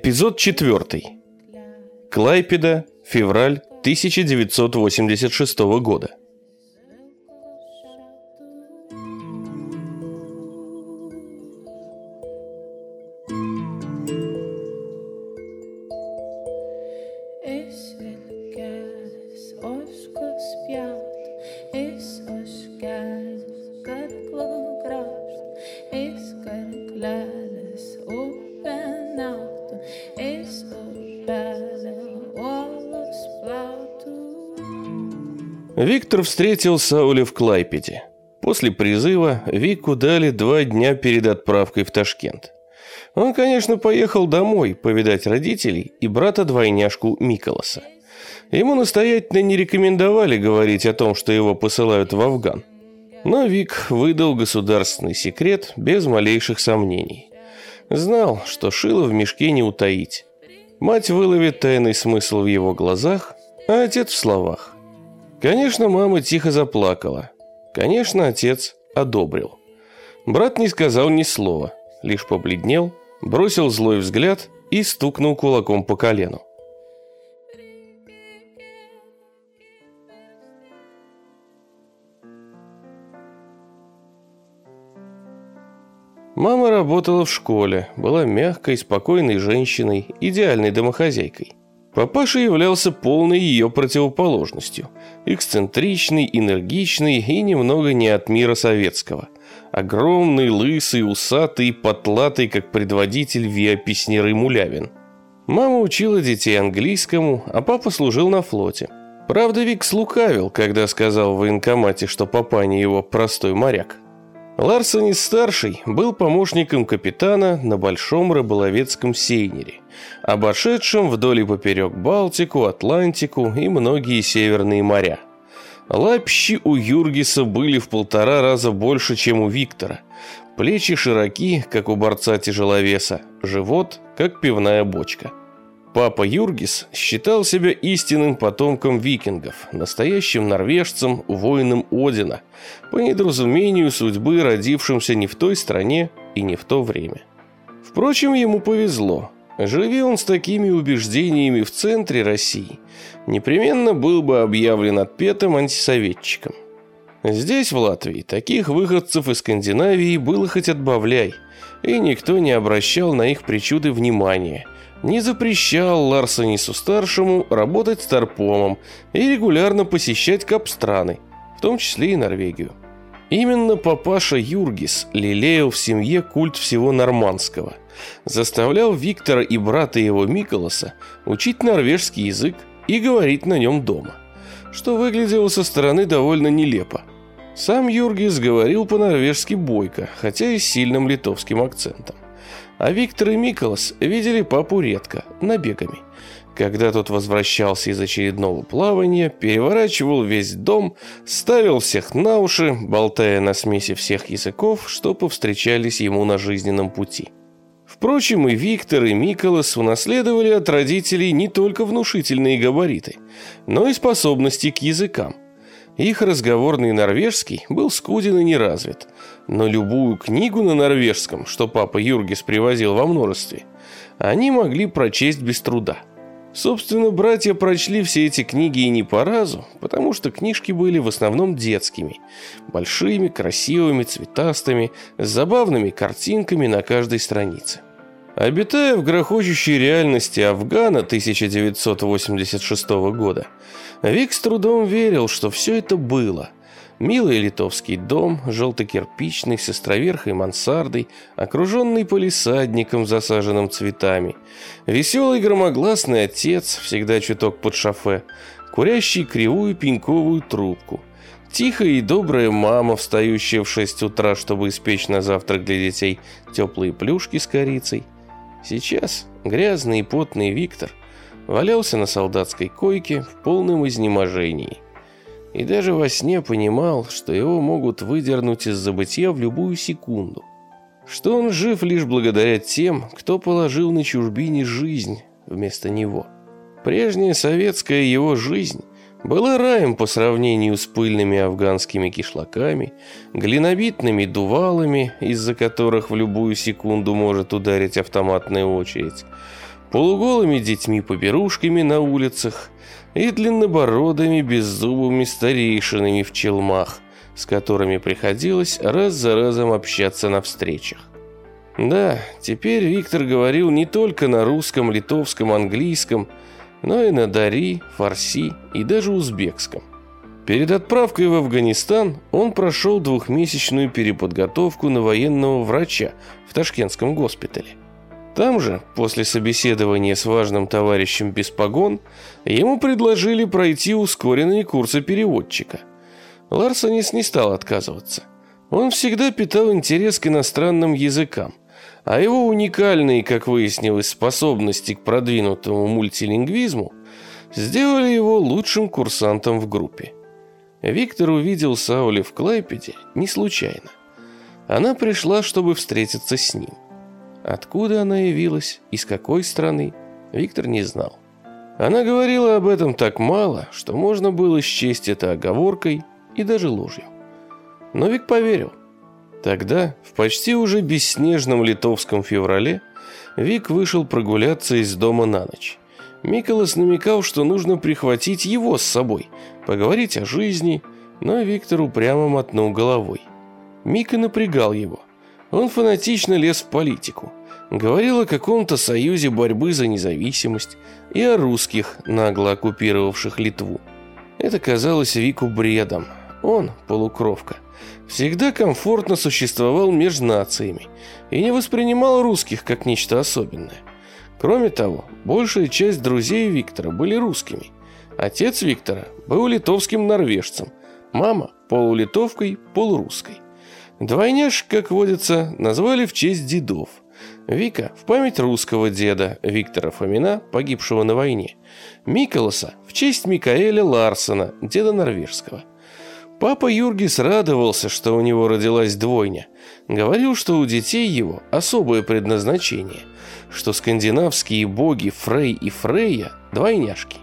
Эпизод 4. Клайпеда, февраль 1986 года. Виктор встретил Сауля в Клайпеде. После призыва Вику дали два дня перед отправкой в Ташкент. Он, конечно, поехал домой повидать родителей и брата-двойняшку Миколаса. Ему настоятельно не рекомендовали говорить о том, что его посылают в Афган. Но Вик выдал государственный секрет без малейших сомнений. Знал, что шило в мешке не утаить. Мать выловит тайный смысл в его глазах, а отец в словах. Конечно, мама тихо заплакала. Конечно, отец одобрил. Брат не сказал ни слова, лишь побледнел, бросил злой взгляд и стукнул кулаком по колену. Мама работала в школе, была мягкой, спокойной женщиной, идеальной домохозяйкой. Папаша являлся полной ее противоположностью. Эксцентричный, энергичный и немного не от мира советского. Огромный, лысый, усатый, потлатый, как предводитель Виа Песнеры Мулявин. Мама учила детей английскому, а папа служил на флоте. Правда, Вик слукавил, когда сказал в военкомате, что папаня его простой моряк. Ларсонис-старший был помощником капитана на большом рыболовецком сейнере, обошедшем вдоль и поперек Балтику, Атлантику и многие северные моря. Лапщи у Юргиса были в полтора раза больше, чем у Виктора. Плечи широки, как у борца-тяжеловеса, живот, как пивная бочка. Папа Юргис считал себя истинным потомком викингов, настоящим норвежцем, воином Одина, по недоразумению судьбы, родившимся не в той стране и не в то время. Впрочем, ему повезло. Живи он с такими убеждениями в центре России, непременно был бы объявлен отпетым антисоветчиком. Здесь, в Латвии, таких выходцев из Скандинавии было хоть отбавляй, и никто не обращал на их причуды внимания – не запрещал Ларсонису-старшему работать старпомом и регулярно посещать капстраны, в том числе и Норвегию. Именно папаша Юргис лелеял в семье культ всего нормандского, заставлял Виктора и брата его Миколаса учить норвежский язык и говорить на нем дома, что выглядело со стороны довольно нелепо. Сам Юргис говорил по-норвежски бойко, хотя и с сильным литовским акцентом. А Виктор и Миколас видели папу редко, набегами. Когда тот возвращался из очередного плавания, переворачивал весь дом, ставил всех на уши, болтая на смеси всех языков, что повстречались ему на жизненном пути. Впрочем, и Виктор, и Миколас унаследовали от родителей не только внушительные габариты, но и способности к языкам. Их разговорный норвежский был скуден и неразвит, но любую книгу на норвежском, что папа Юргис привозил во множестве, они могли прочесть без труда. Собственно, братья прочли все эти книги и не по разу, потому что книжки были в основном детскими. Большими, красивыми, цветастыми, с забавными картинками на каждой странице. Обитая в грохочущей реальности Афгана 1986 года, Вик с трудом верил, что все это было. Милый литовский дом, желтокирпичный, с островерхой мансардой, окруженный полисадником, засаженным цветами. Веселый громогласный отец, всегда чуток под шофе, курящий кривую пеньковую трубку. Тихая и добрая мама, встающая в 6 утра, чтобы испечь на завтрак для детей теплые плюшки с корицей. Сейчас грязный и потный Виктор валялся на солдатской койке в полном изнеможении. И даже во сне понимал, что его могут выдернуть из забытия в любую секунду. Что он жив лишь благодаря тем, кто положил на чужбине жизнь вместо него. Прежняя советская его жизнь была раем по сравнению с пыльными афганскими кишлаками, глинобитными дувалами, из-за которых в любую секунду может ударить автоматная очередь, полуголыми детьми-поберушками на улицах и длиннобородыми беззубыми старейшинами в челмах, с которыми приходилось раз за разом общаться на встречах. Да, теперь Виктор говорил не только на русском, литовском, английском, но и на дари, фарси и даже узбекском. Перед отправкой в Афганистан он прошел двухмесячную переподготовку на военного врача в Ташкентском госпитале. Там же, после собеседования с важным товарищем без погон, ему предложили пройти ускоренные курсы переводчика. Ларсонис не стал отказываться. Он всегда питал интерес к иностранным языкам – а его уникальные, как выяснилось, способности к продвинутому мультилингвизму сделали его лучшим курсантом в группе. Виктор увидел Саули в Клайпеде не случайно. Она пришла, чтобы встретиться с ним. Откуда она явилась, из какой страны, Виктор не знал. Она говорила об этом так мало, что можно было счесть это оговоркой и даже ложью. Но Вик поверил. Тогда, в почти уже бесснежном литовском феврале, Вик вышел прогуляться из дома на ночь. Миколас намекал, что нужно прихватить его с собой, поговорить о жизни, но Виктор упрямо мотнул головой. Мика напрягал его. Он фанатично лез в политику. Говорил о каком-то союзе борьбы за независимость и о русских, нагло оккупировавших Литву. Это казалось Вику бредом. Он, полукровка, всегда комфортно существовал между нациями и не воспринимал русских как нечто особенное. Кроме того, большая часть друзей Виктора были русскими. Отец Виктора был литовским норвежцем, мама – полулитовкой, полурусской. Двойняш, как водится, назвали в честь дедов. Вика в память русского деда Виктора Фомина, погибшего на войне. Миколаса в честь Микаэля Ларсона, деда норвежского – Папа Юргис радовался, что у него родилась двойня. Говорил, что у детей его особое предназначение, что скандинавские боги Фрей и Фрейя – двойняшки.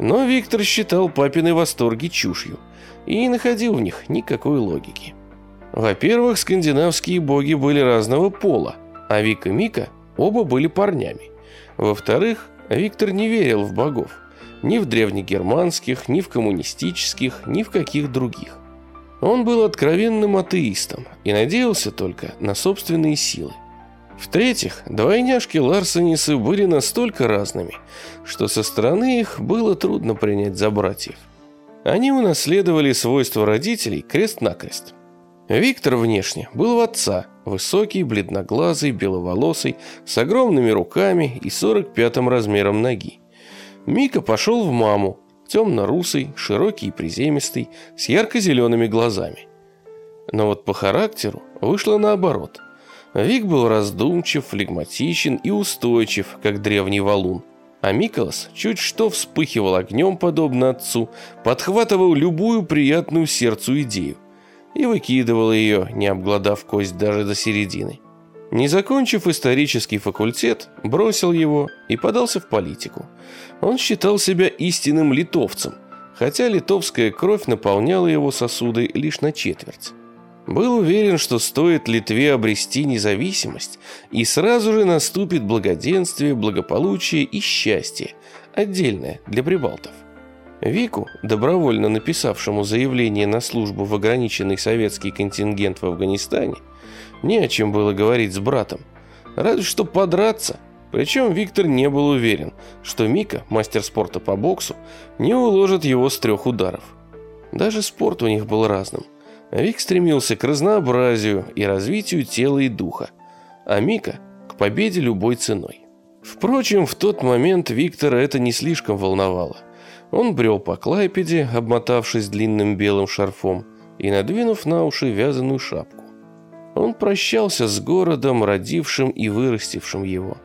Но Виктор считал папины восторги чушью и не находил в них никакой логики. Во-первых, скандинавские боги были разного пола, а Вик и Мика оба были парнями. Во-вторых, Виктор не верил в богов – ни в древнегерманских, ни в коммунистических, ни в каких других. Он был откровенным атеистом и надеялся только на собственные силы. В-третьих, двойняшки Ларсонисы были настолько разными, что со стороны их было трудно принять за братьев. Они унаследовали свойства родителей крест-накрест. Виктор внешне был в отца, высокий, бледноглазый, беловолосый, с огромными руками и 45-м размером ноги. Мика пошел в маму, темно-русый, широкий и приземистый, с ярко-зелеными глазами. Но вот по характеру вышло наоборот. Вик был раздумчив, флегматичен и устойчив, как древний валун. А Миколас чуть что вспыхивал огнем, подобно отцу, подхватывал любую приятную сердцу идею и выкидывал ее, не обглодав кость даже до середины. Не закончив исторический факультет, бросил его и подался в политику. Он считал себя истинным литовцем, хотя литовская кровь наполняла его сосуды лишь на четверть. Был уверен, что стоит Литве обрести независимость, и сразу же наступит благоденствие, благополучие и счастье, отдельное для прибалтов. Вику, добровольно написавшему заявление на службу в ограниченный советский контингент в Афганистане, не о чем было говорить с братом. Разве что подраться. Причем Виктор не был уверен, что Мика, мастер спорта по боксу, не уложит его с трех ударов. Даже спорт у них был разным. Вик стремился к разнообразию и развитию тела и духа, а Мика – к победе любой ценой. Впрочем, в тот момент Виктора это не слишком волновало. Он брел по Клайпеде, обмотавшись длинным белым шарфом и надвинув на уши вязаную шапку. Он прощался с городом, родившим и вырастившим его.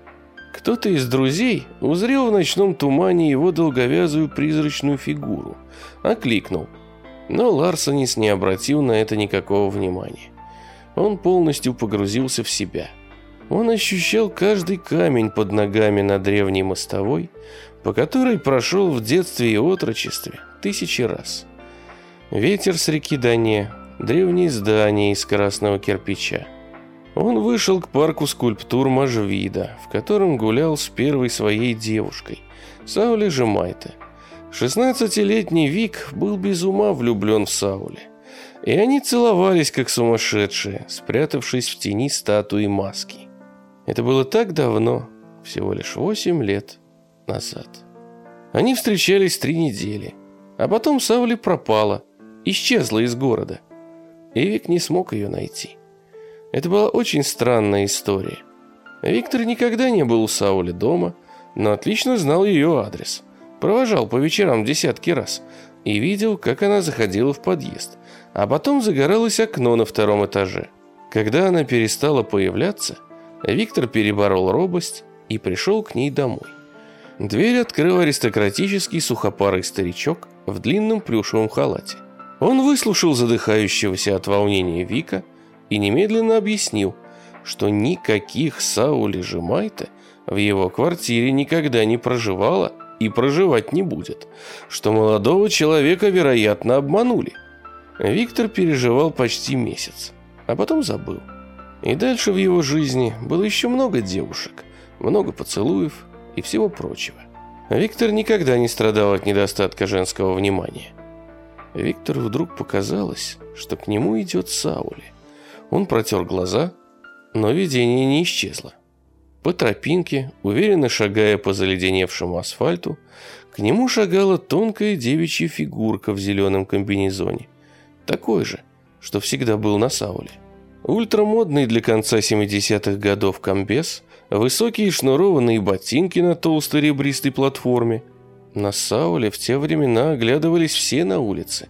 Кто-то из друзей узрел в ночном тумане его долговязую призрачную фигуру, окликнул. Но Ларсонис не обратил на это никакого внимания. Он полностью погрузился в себя. Он ощущал каждый камень под ногами на древней мостовой, по которой прошел в детстве и отрочестве тысячи раз. Ветер с реки Дане, древние здания из красного кирпича. Он вышел к парку скульптур Мажвида, в котором гулял с первой своей девушкой, Сауле Жемайте. 16-летний Вик был без ума влюблен в Сауле. И они целовались, как сумасшедшие, спрятавшись в тени статуи маски. Это было так давно, всего лишь 8 лет назад. Они встречались три недели, а потом Саули пропала, исчезла из города. И Вик не смог ее найти. Это была очень странная история. Виктор никогда не был у Саули дома, но отлично знал ее адрес. Провожал по вечерам десятки раз и видел, как она заходила в подъезд, а потом загоралось окно на втором этаже. Когда она перестала появляться, Виктор переборол робость и пришел к ней домой. Дверь открыл аристократический сухопарый старичок в длинном плюшевом халате. Он выслушал задыхающегося от волнения Вика – и немедленно объяснил, что никаких Саули Жемайта в его квартире никогда не проживала и проживать не будет, что молодого человека, вероятно, обманули. Виктор переживал почти месяц, а потом забыл. И дальше в его жизни было еще много девушек, много поцелуев и всего прочего. Виктор никогда не страдал от недостатка женского внимания. Виктору вдруг показалось, что к нему идет Саули. Он протер глаза, но видение не исчезло. По тропинке, уверенно шагая по заледеневшему асфальту, к нему шагала тонкая девичья фигурка в зеленом комбинезоне. Такой же, что всегда был на Сауле. Ультрамодный для конца 70-х годов комбез, высокие шнурованные ботинки на толстой ребристой платформе. На Сауле в те времена оглядывались все на улице.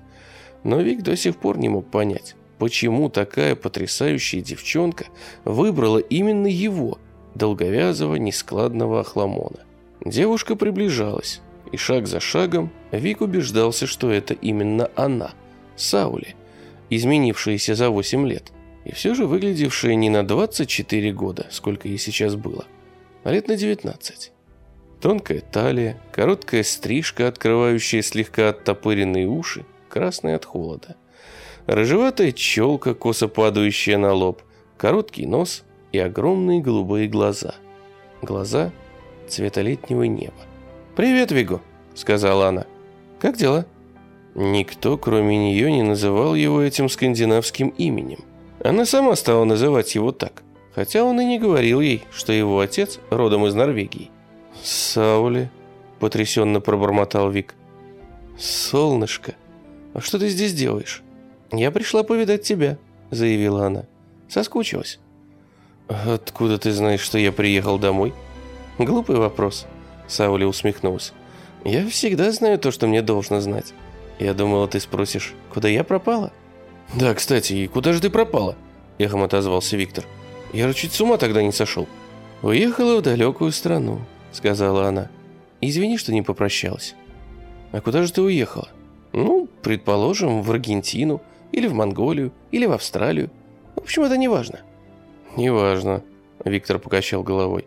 Но Вик до сих пор не мог понять, почему такая потрясающая девчонка выбрала именно его, долговязого, нескладного охламона. Девушка приближалась, и шаг за шагом Вик убеждался, что это именно она, Саули, изменившаяся за 8 лет, и все же выглядевшая не на 24 года, сколько ей сейчас было, а лет на 19. Тонкая талия, короткая стрижка, открывающая слегка оттопыренные уши, красные от холода – Рыжеватая челка, косо падающая на лоб, короткий нос и огромные голубые глаза. Глаза цвета летнего неба. «Привет, Виго», — сказала она. «Как дела?» Никто, кроме нее, не называл его этим скандинавским именем. Она сама стала называть его так, хотя он и не говорил ей, что его отец родом из Норвегии. «Саули», — потрясенно пробормотал Вик. «Солнышко, а что ты здесь делаешь?» «Я пришла повидать тебя», — заявила она. «Соскучилась». «Откуда ты знаешь, что я приехал домой?» «Глупый вопрос», — Саули усмехнулся. «Я всегда знаю то, что мне должно знать. Я думала, ты спросишь, куда я пропала?» «Да, кстати, и куда же ты пропала?» — эхом отозвался Виктор. «Я чуть с ума тогда не сошел». «Уехала в далекую страну», — сказала она. «Извини, что не попрощалась». «А куда же ты уехала?» «Ну, предположим, в Аргентину» или в Монголию, или в Австралию. В общем, это не важно. Не важно, Виктор покачал головой.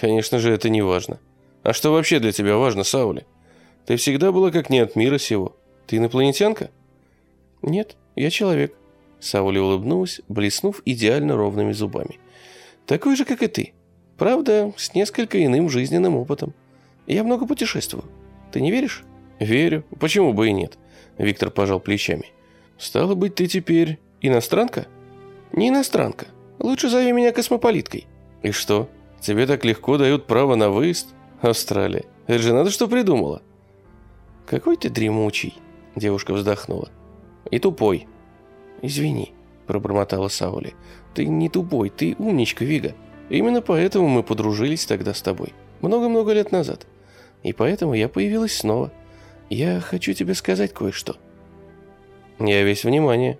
Конечно же, это не важно. А что вообще для тебя важно, Саули? Ты всегда была как не от мира сего. Ты инопланетянка? Нет, я человек. Саули улыбнулась, блеснув идеально ровными зубами. Такой же, как и ты. Правда, с несколько иным жизненным опытом. Я много путешествую. Ты не веришь? Верю. Почему бы и нет? Виктор пожал плечами. «Стало быть, ты теперь иностранка?» «Не иностранка. Лучше зови меня космополиткой». «И что, тебе так легко дают право на выезд? Австралия. Это же надо что придумала». «Какой ты дремучий», — девушка вздохнула. «И тупой». «Извини», — пробормотала Саули. «Ты не тупой, ты умничка, Вига. Именно поэтому мы подружились тогда с тобой. Много-много лет назад. И поэтому я появилась снова. Я хочу тебе сказать кое-что». «Я весь внимание».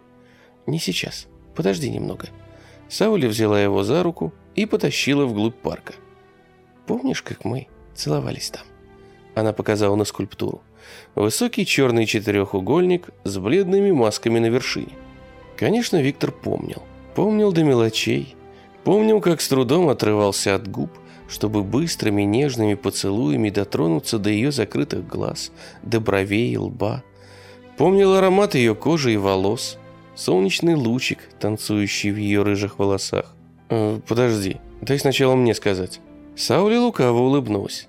«Не сейчас. Подожди немного». Саули взяла его за руку и потащила вглубь парка. «Помнишь, как мы целовались там?» Она показала на скульптуру. Высокий черный четырехугольник с бледными масками на вершине. Конечно, Виктор помнил. Помнил до мелочей. Помнил, как с трудом отрывался от губ, чтобы быстрыми нежными поцелуями дотронуться до ее закрытых глаз, до бровей и лба. Помнил аромат ее кожи и волос, солнечный лучик, танцующий в ее рыжих волосах. «Э, «Подожди, дай сначала мне сказать». Саули лукаво улыбнулась.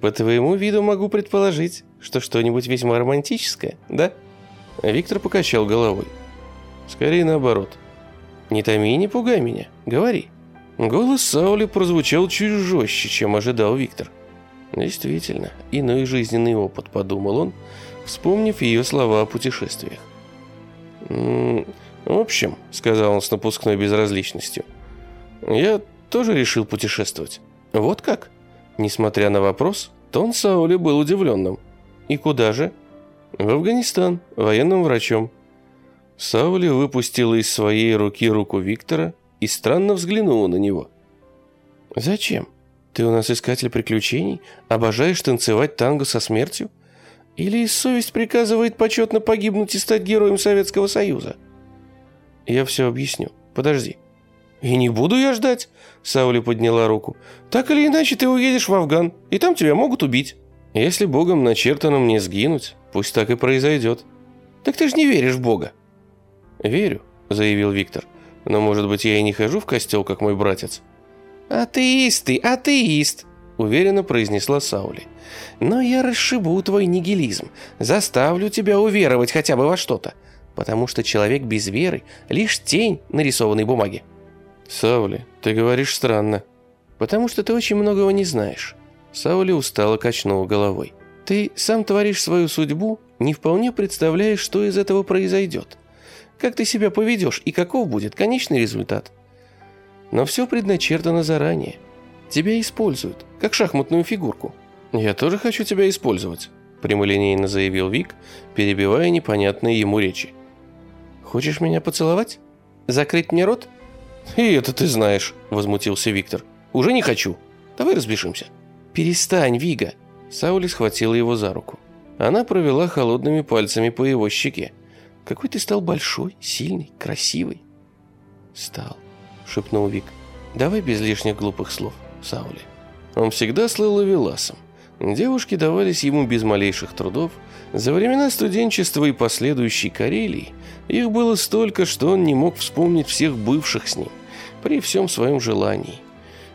«По твоему виду могу предположить, что что-нибудь весьма романтическое, да?» Виктор покачал головой. «Скорее наоборот. Не томи и не пугай меня. Говори». Голос Саули прозвучал чуть жестче, чем ожидал Виктор. Действительно, иной жизненный опыт, подумал он, вспомнив ее слова о путешествиях. «В общем», — сказал он с напускной безразличностью, «я тоже решил путешествовать. Вот как?» Несмотря на вопрос, тон Саули был удивленным. «И куда же?» «В Афганистан, военным врачом». Саули выпустила из своей руки руку Виктора и странно взглянула на него. «Зачем? Ты у нас искатель приключений? Обожаешь танцевать танго со смертью? Или совесть приказывает почетно погибнуть и стать героем Советского Союза?» «Я все объясню. Подожди». «И не буду я ждать», — Саули подняла руку. «Так или иначе ты уедешь в Афган, и там тебя могут убить. Если Богом начертано мне сгинуть, пусть так и произойдет». «Так ты же не веришь в Бога». «Верю», — заявил Виктор. Но, может быть, я и не хожу в костел, как мой братец?» «Атеист ты, атеист!» – уверенно произнесла Саули. «Но я расшибу твой нигилизм, заставлю тебя уверовать хотя бы во что-то, потому что человек без веры – лишь тень нарисованной бумаги». «Саули, ты говоришь странно». «Потому что ты очень многого не знаешь». Саули устало качнула головой. «Ты сам творишь свою судьбу, не вполне представляешь, что из этого произойдет как ты себя поведешь и каков будет конечный результат. Но все предначертано заранее. Тебя используют, как шахматную фигурку. Я тоже хочу тебя использовать, прямолинейно заявил Вик, перебивая непонятные ему речи. Хочешь меня поцеловать? Закрыть мне рот? И это ты знаешь, возмутился Виктор. Уже не хочу. Давай разбежимся. Перестань, Вига. Саули схватила его за руку. Она провела холодными пальцами по его щеке. Какой ты стал большой, сильный, красивый. Стал, шепнул Вик. Давай без лишних глупых слов, Саули. Он всегда слыл ловеласом. Девушки давались ему без малейших трудов. За времена студенчества и последующей Карелии их было столько, что он не мог вспомнить всех бывших с ним, при всем своем желании.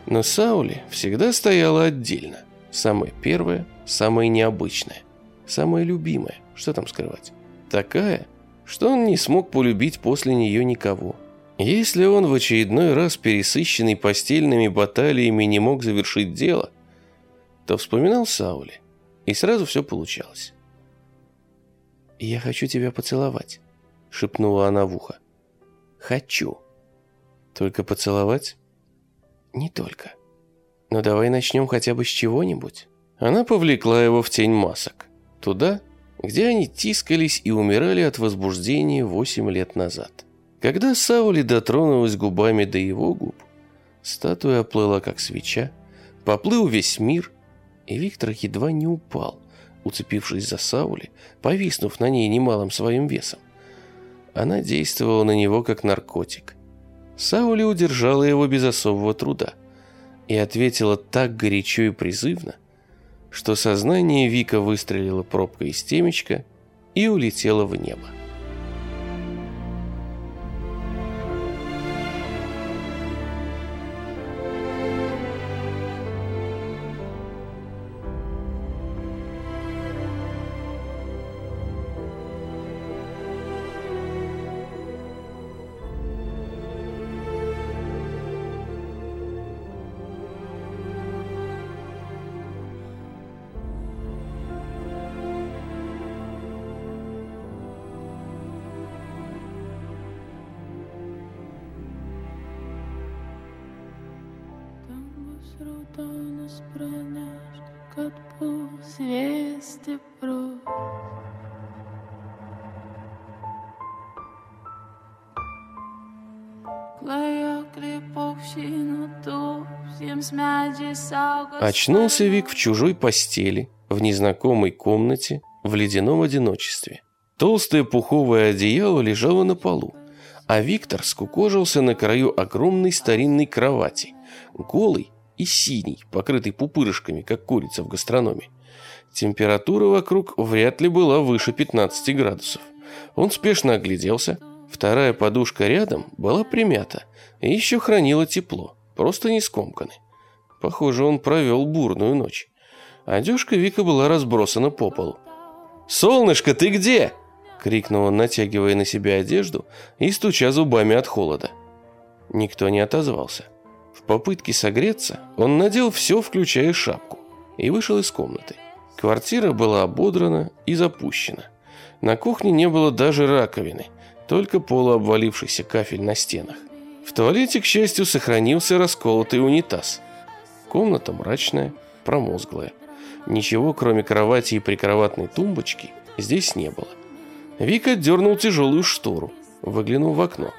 Но Саули всегда стояла отдельно. Самая первая, самая необычная, самая любимая, что там скрывать. Такая, что он не смог полюбить после нее никого. Если он в очередной раз пересыщенный постельными баталиями не мог завершить дело, то вспоминал Саули, и сразу все получалось. «Я хочу тебя поцеловать», — шепнула она в ухо. «Хочу». «Только поцеловать?» «Не только. Но давай начнем хотя бы с чего-нибудь». Она повлекла его в тень масок. Туда, где они тискались и умирали от возбуждения восемь лет назад. Когда Саули дотронулась губами до его губ, статуя оплыла как свеча, поплыл весь мир, и Виктор едва не упал, уцепившись за Саули, повиснув на ней немалым своим весом. Она действовала на него как наркотик. Саули удержала его без особого труда и ответила так горячо и призывно, что сознание Вика выстрелило пробкой из темечка и улетело в небо. Praneš, kad bus vėl stiprus. Очнулся Вик в чужой постели, в незнакомой комнате, в ледяном одиночестве. Толстое пуховое одеяло лежало на полу, а Виктор скукожился на краю огромной старинной кровати, голый и синий, покрытый пупырышками, как курица в гастрономе. Температура вокруг вряд ли была выше 15 градусов. Он спешно огляделся. Вторая подушка рядом была примята и еще хранила тепло, просто не скомканы. Похоже, он провел бурную ночь. Одежка Вика была разбросана по полу. «Солнышко, ты где?» — крикнул он, натягивая на себя одежду и стуча зубами от холода. Никто не отозвался. В попытке согреться он надел все, включая шапку, и вышел из комнаты. Квартира была ободрана и запущена. На кухне не было даже раковины, только полуобвалившийся кафель на стенах. В туалете, к счастью, сохранился расколотый унитаз. Комната мрачная, промозглая. Ничего, кроме кровати и прикроватной тумбочки, здесь не было. Вика дернул тяжелую штору, выглянул в окно.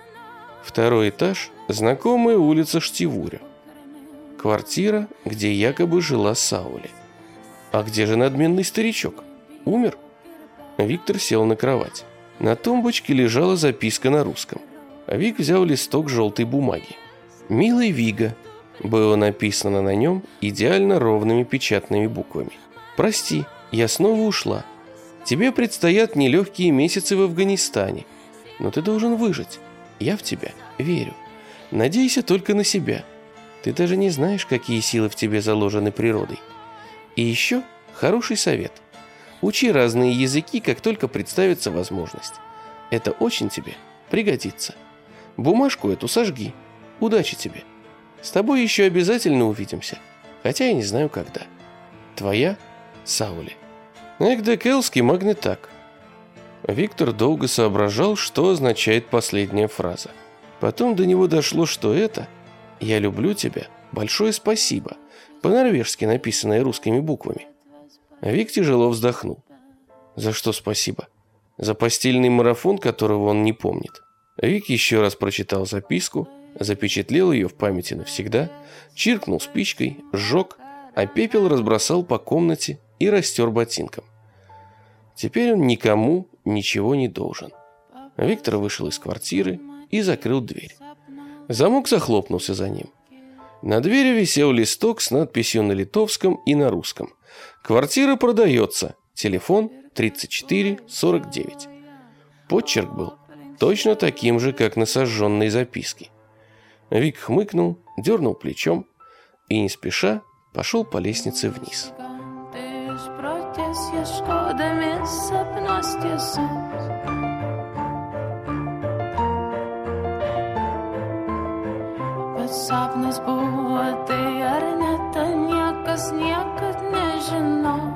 Второй этаж – знакомая улица Штивуря. Квартира, где якобы жила Саули. А где же надменный старичок? Умер? Виктор сел на кровать. На тумбочке лежала записка на русском. Вик взял листок желтой бумаги. «Милый Вига», было написано на нем идеально ровными печатными буквами. «Прости, я снова ушла. Тебе предстоят нелегкие месяцы в Афганистане, но ты должен выжить. Я в тебя верю. Надейся только на себя. Ты даже не знаешь, какие силы в тебе заложены природой. И еще хороший совет. Учи разные языки, как только представится возможность. Это очень тебе пригодится. Бумажку эту сожги. Удачи тебе. С тобой еще обязательно увидимся, хотя я не знаю когда. Твоя Саули. Экдекелский магнитак. Виктор долго соображал, что означает последняя фраза. Потом до него дошло, что это «Я люблю тебя, большое спасибо», по-норвежски написанное русскими буквами. Вик тяжело вздохнул. За что спасибо? За постельный марафон, которого он не помнит. Вик еще раз прочитал записку, запечатлел ее в памяти навсегда, чиркнул спичкой, сжег, а пепел разбросал по комнате и растер ботинком. Теперь он никому ничего не должен. Виктор вышел из квартиры и закрыл дверь. Замок захлопнулся за ним. На двери висел листок с надписью на литовском и на русском. «Квартира продается. Телефон 3449». Подчерк был точно таким же, как на сожженной записке. Вик хмыкнул, дернул плечом и не спеша пошел по лестнице вниз. lost yourself. Bet sapnas buvo tai ar ne ta niekas niekad nežinau.